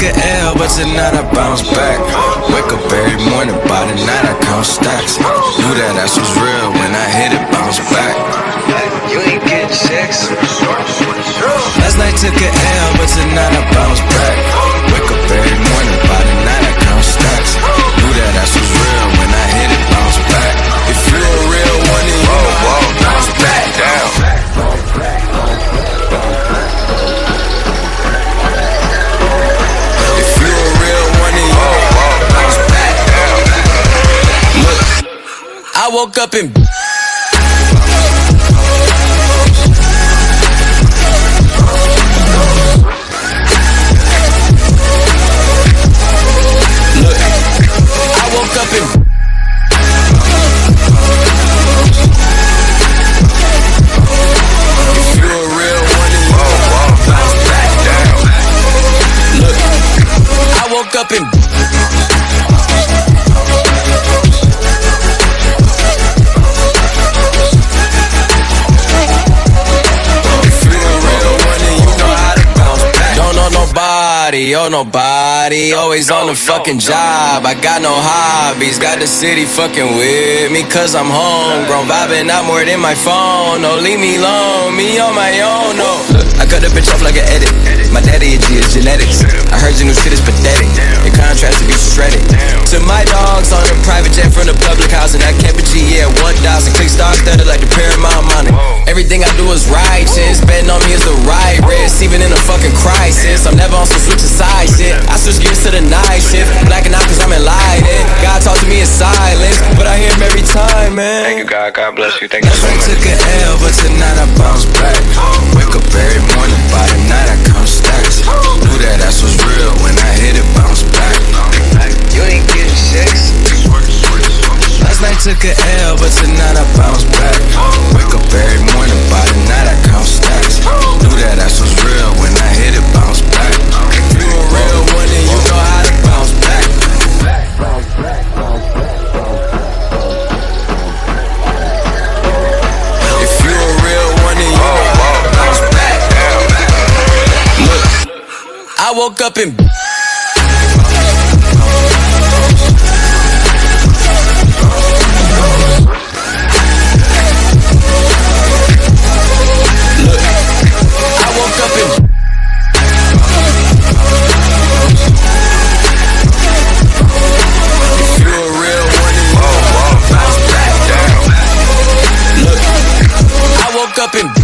took a L, but tonight I bounce back. Wake up every morning, by the night I count stacks. Knew that ass was real when I hit it, bounce back. You ain't getting sex. I woke up in. Look, I woke up in. Nobody, oh nobody. Always on the fucking job. I got no hobbies. Got the city fucking with me, cause I'm homegrown. Vibing out more than my phone. No, leave me alone. Me on my own, no. I cut the bitch off like an edit. My daddy a G is genetics. I heard your new shit is pathetic. Your contrast to be shredded. To my dogs on a private jet from the public house, and I kept a G, yeah, 1000. Click star studded like the Paramount money. Everything I do is righteous. Betting on me is the right risk, even in a fucking night shift. Blacking out cause I'm enlightened. God talk to me in silence, but I hear him every time, man. Thank you, God. God bless you. Thank you Last so night much. took a L, but tonight I bounce back. Wake up every morning, by the night I count stacks. Knew that ass was real when I hit it, bounce back. You ain't getting sex. Last night took a L, but tonight I bounce back. I woke up in. Look, I woke up in.